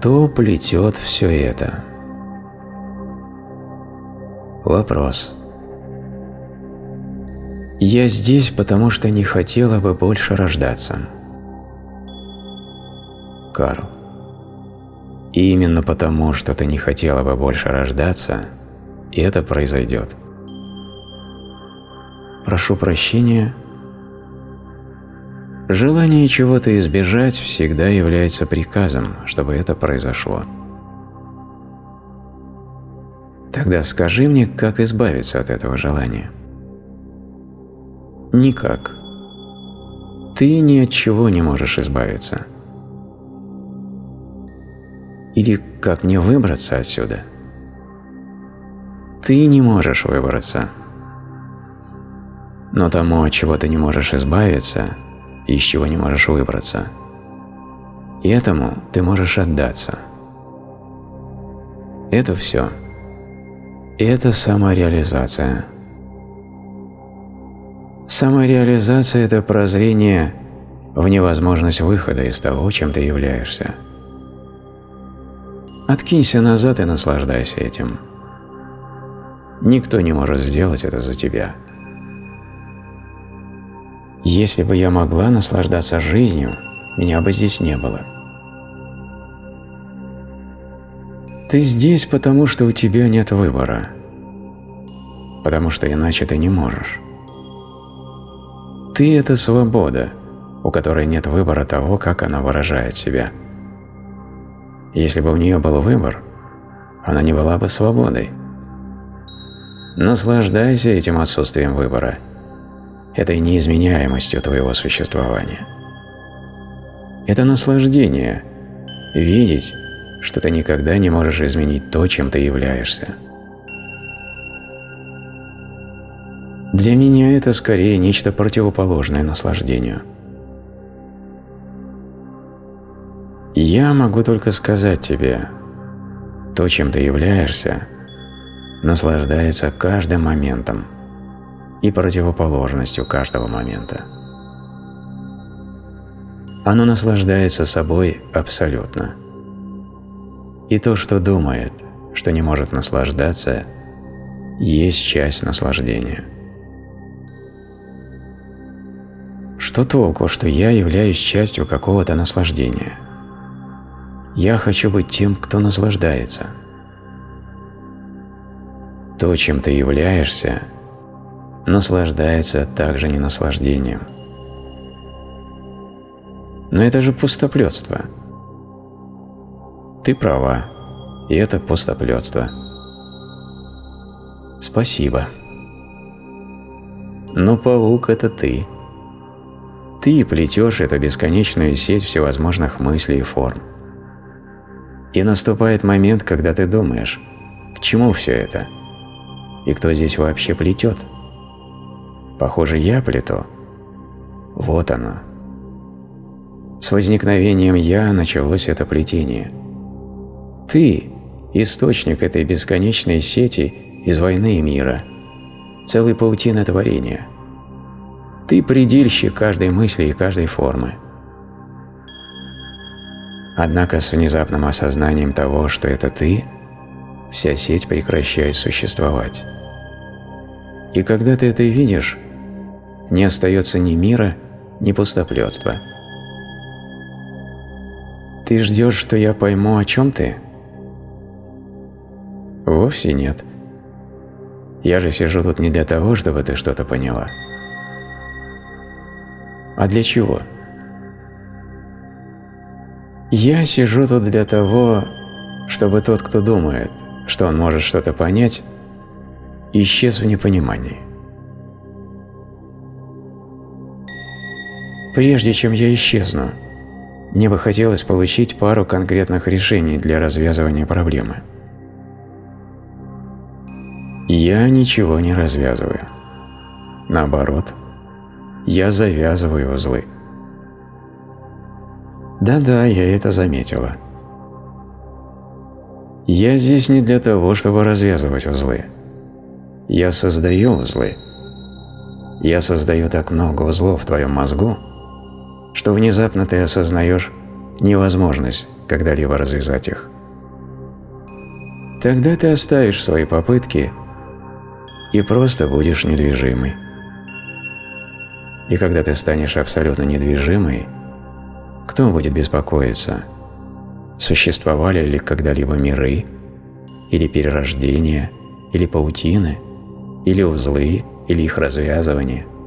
Кто плетет все это? Вопрос. Я здесь, потому что не хотела бы больше рождаться. Карл. И именно потому, что ты не хотела бы больше рождаться, это произойдет. Прошу прощения. Желание чего-то избежать всегда является приказом, чтобы это произошло. Тогда скажи мне, как избавиться от этого желания. Никак. Ты ни от чего не можешь избавиться. Или как мне выбраться отсюда? Ты не можешь выбраться. Но тому, от чего ты не можешь избавиться, из чего не можешь выбраться, этому ты можешь отдаться. Это все. Это самореализация. Самореализация – это прозрение в невозможность выхода из того, чем ты являешься. Откинься назад и наслаждайся этим. Никто не может сделать это за тебя. Если бы я могла наслаждаться жизнью, меня бы здесь не было. Ты здесь, потому что у тебя нет выбора. Потому что иначе ты не можешь. Ты – это свобода, у которой нет выбора того, как она выражает себя – если бы у нее был выбор, она не была бы свободой. Наслаждайся этим отсутствием выбора, этой неизменяемостью твоего существования. Это наслаждение – видеть, что ты никогда не можешь изменить то, чем ты являешься. Для меня это скорее нечто противоположное наслаждению – Я могу только сказать тебе, то, чем ты являешься, наслаждается каждым моментом и противоположностью каждого момента. Оно наслаждается собой абсолютно. И то, что думает, что не может наслаждаться, есть часть наслаждения. Что толку, что я являюсь частью какого-то наслаждения – я хочу быть тем, кто наслаждается. То, чем ты являешься, наслаждается также не наслаждением. Но это же пустоплетство. Ты права, и это пустоплетство. Спасибо. Но паук – это ты. Ты плетешь эту бесконечную сеть всевозможных мыслей и форм. И наступает момент, когда ты думаешь, к чему все это? И кто здесь вообще плетет? Похоже, я плету. Вот оно. С возникновением «я» началось это плетение. Ты – источник этой бесконечной сети из войны и мира, целой паутины творения. Ты – предельщик каждой мысли и каждой формы. Однако с внезапным осознанием того, что это ты, вся сеть прекращает существовать. И когда ты это видишь, не остается ни мира, ни пустоплетства. Ты ждешь, что я пойму, о чем ты? Вовсе нет. Я же сижу тут не для того, чтобы ты что-то поняла. А для чего? Я сижу тут для того, чтобы тот, кто думает, что он может что-то понять, исчез в непонимании. Прежде чем я исчезну, мне бы хотелось получить пару конкретных решений для развязывания проблемы. Я ничего не развязываю. Наоборот, я завязываю узлы. Да-да, я это заметила. Я здесь не для того, чтобы развязывать узлы. Я создаю узлы. Я создаю так много узлов в твоем мозгу, что внезапно ты осознаешь невозможность когда-либо развязать их. Тогда ты оставишь свои попытки и просто будешь недвижимой. И когда ты станешь абсолютно недвижимой, кто будет беспокоиться? Существовали ли когда-либо миры, или перерождения, или паутины, или узлы, или их развязывание –